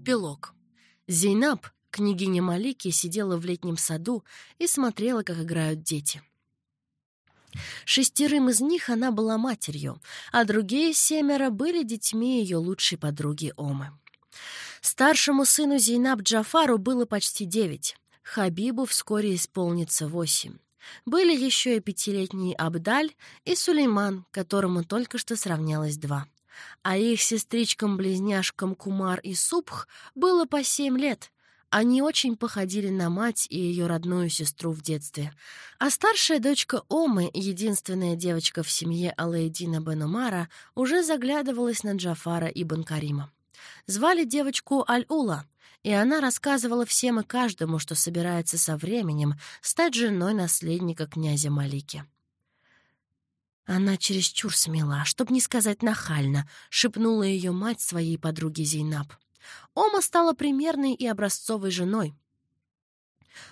Эпилог. Зейнаб, княгиня Малики, сидела в летнем саду и смотрела, как играют дети. Шестерым из них она была матерью, а другие семеро были детьми ее лучшей подруги Омы. Старшему сыну Зейнаб Джафару было почти девять, Хабибу вскоре исполнится восемь. Были еще и пятилетний Абдаль и Сулейман, которому только что сравнялось два. А их сестричкам-близняшкам Кумар и Субх было по семь лет. Они очень походили на мать и ее родную сестру в детстве. А старшая дочка Омы, единственная девочка в семье Алаэдина бен Умара, уже заглядывалась на Джафара и Банкарима. Звали девочку Аль-Ула, и она рассказывала всем и каждому, что собирается со временем стать женой наследника князя Малики. Она чересчур смела, чтоб не сказать нахально, шепнула ее мать своей подруге Зейнаб. Ома стала примерной и образцовой женой.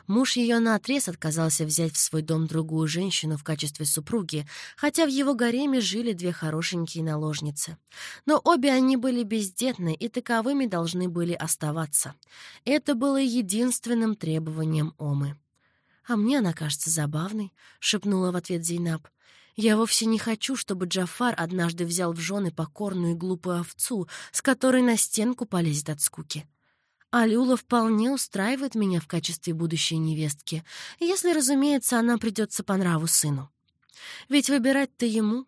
Муж ее наотрез отказался взять в свой дом другую женщину в качестве супруги, хотя в его гареме жили две хорошенькие наложницы. Но обе они были бездетны и таковыми должны были оставаться. Это было единственным требованием Омы. «А мне она кажется забавной», — шепнула в ответ Зейнаб. «Я вовсе не хочу, чтобы Джафар однажды взял в жены покорную и глупую овцу, с которой на стенку полезет от скуки». Алюла вполне устраивает меня в качестве будущей невестки, если, разумеется, она придется по нраву сыну. Ведь выбирать-то ему.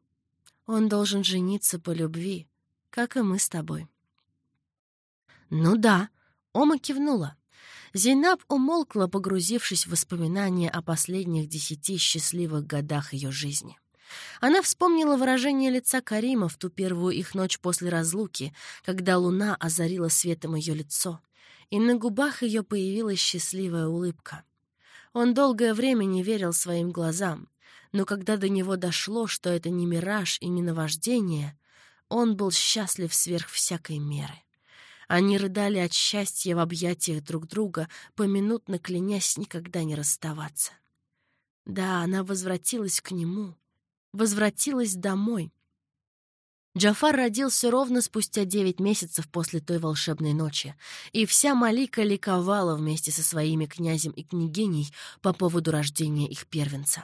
Он должен жениться по любви, как и мы с тобой. Ну да, Ома кивнула. Зейнаб умолкла, погрузившись в воспоминания о последних десяти счастливых годах ее жизни. Она вспомнила выражение лица Карима в ту первую их ночь после разлуки, когда луна озарила светом ее лицо, и на губах ее появилась счастливая улыбка. Он долгое время не верил своим глазам, но когда до него дошло, что это не мираж и не наваждение, он был счастлив сверх всякой меры. Они рыдали от счастья в объятиях друг друга, поминутно клянясь никогда не расставаться. Да, она возвратилась к нему, возвратилась домой, Джафар родился ровно спустя девять месяцев после той волшебной ночи, и вся Малика ликовала вместе со своими князем и княгиней по поводу рождения их первенца.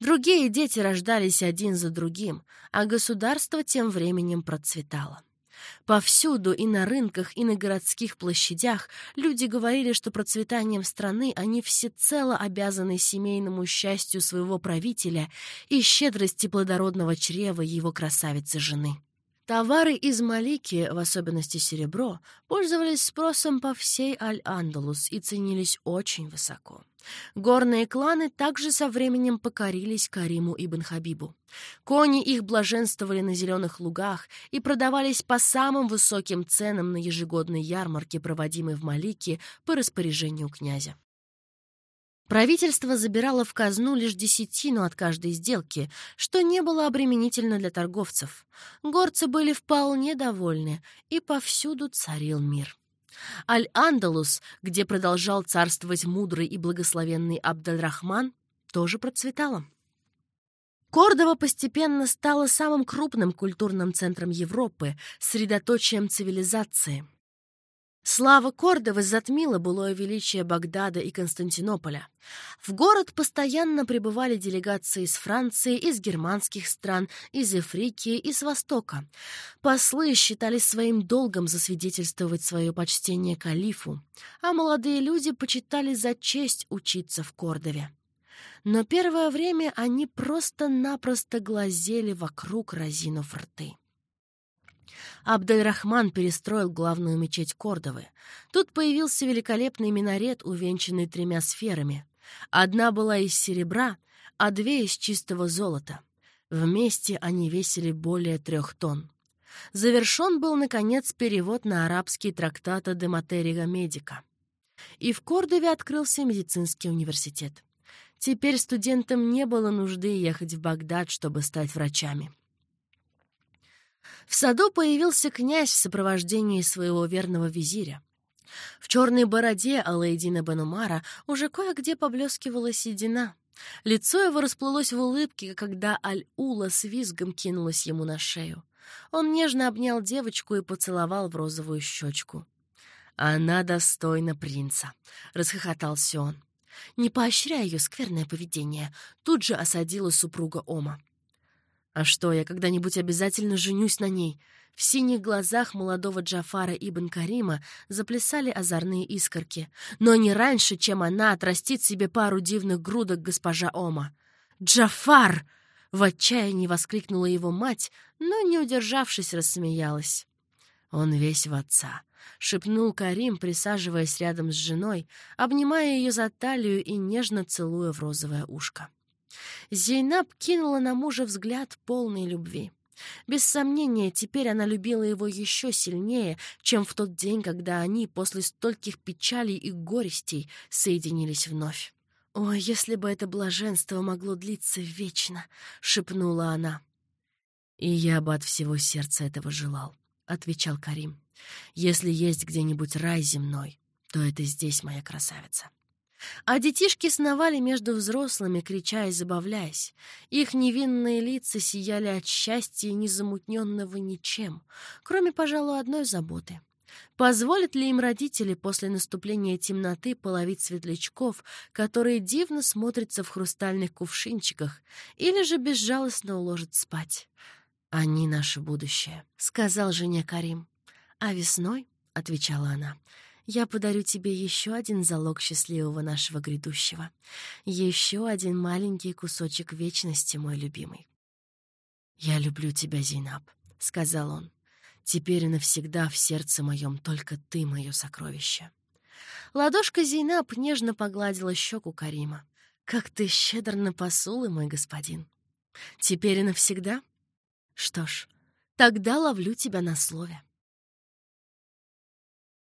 Другие дети рождались один за другим, а государство тем временем процветало. Повсюду, и на рынках, и на городских площадях, люди говорили, что процветанием страны они всецело обязаны семейному счастью своего правителя и щедрости плодородного чрева его красавицы-жены. Товары из Малики, в особенности серебро, пользовались спросом по всей Аль-Андалус и ценились очень высоко. Горные кланы также со временем покорились Кариму ибн Хабибу. Кони их блаженствовали на зеленых лугах и продавались по самым высоким ценам на ежегодной ярмарке, проводимой в Малике по распоряжению князя. Правительство забирало в казну лишь десятину от каждой сделки, что не было обременительно для торговцев. Горцы были вполне довольны, и повсюду царил мир. Аль-Андалус, где продолжал царствовать мудрый и благословенный Абдальрахман, тоже процветала. Кордова постепенно стала самым крупным культурным центром Европы, средоточием цивилизации — Слава Кордовы затмила былое величие Багдада и Константинополя. В город постоянно прибывали делегации из Франции, из германских стран, из Африки и с Востока. Послы считали своим долгом засвидетельствовать свое почтение калифу, а молодые люди почитали за честь учиться в Кордове. Но первое время они просто-напросто глазели вокруг, разинув рты. Абдельрахман перестроил главную мечеть Кордовы. Тут появился великолепный минарет, увенчанный тремя сферами. Одна была из серебра, а две — из чистого золота. Вместе они весили более трех тонн. Завершен был, наконец, перевод на арабский «De Materia Medica». И в Кордове открылся медицинский университет. Теперь студентам не было нужды ехать в Багдад, чтобы стать врачами. В саду появился князь в сопровождении своего верного визиря. В черной бороде Алаэдина Бенумара уже кое-где поблескивала седина. Лицо его расплылось в улыбке, когда Аль-Ула с визгом кинулась ему на шею. Он нежно обнял девочку и поцеловал в розовую щечку. Она достойна принца», — расхохотался он. Не поощряя ее скверное поведение, тут же осадила супруга Ома. «А что, я когда-нибудь обязательно женюсь на ней?» В синих глазах молодого Джафара Ибн Карима заплясали озорные искорки. Но не раньше, чем она отрастит себе пару дивных грудок госпожа Ома. «Джафар!» — в отчаянии воскликнула его мать, но, не удержавшись, рассмеялась. Он весь в отца. — шепнул Карим, присаживаясь рядом с женой, обнимая ее за талию и нежно целуя в розовое ушко. Зейнаб кинула на мужа взгляд полной любви. Без сомнения, теперь она любила его еще сильнее, чем в тот день, когда они после стольких печалей и горестей соединились вновь. «О, если бы это блаженство могло длиться вечно!» — шепнула она. «И я бы от всего сердца этого желал», — отвечал Карим. «Если есть где-нибудь рай земной, то это здесь, моя красавица». А детишки сновали между взрослыми, крича и забавляясь. Их невинные лица сияли от счастья, незамутненного ничем, кроме, пожалуй, одной заботы. Позволят ли им родители после наступления темноты половить светлячков, которые дивно смотрятся в хрустальных кувшинчиках, или же безжалостно уложат спать? «Они наше будущее», — сказал жене Карим. «А весной», — отвечала она, — «я подарю тебе еще один залог счастливого нашего грядущего. Еще один маленький кусочек вечности, мой любимый». «Я люблю тебя, Зейнаб», — сказал он. «Теперь и навсегда в сердце моем только ты, мое сокровище». Ладошка Зейнаб нежно погладила щеку Карима. «Как ты щедр на посулы, мой господин!» «Теперь и навсегда?» Что ж, тогда ловлю тебя на слове.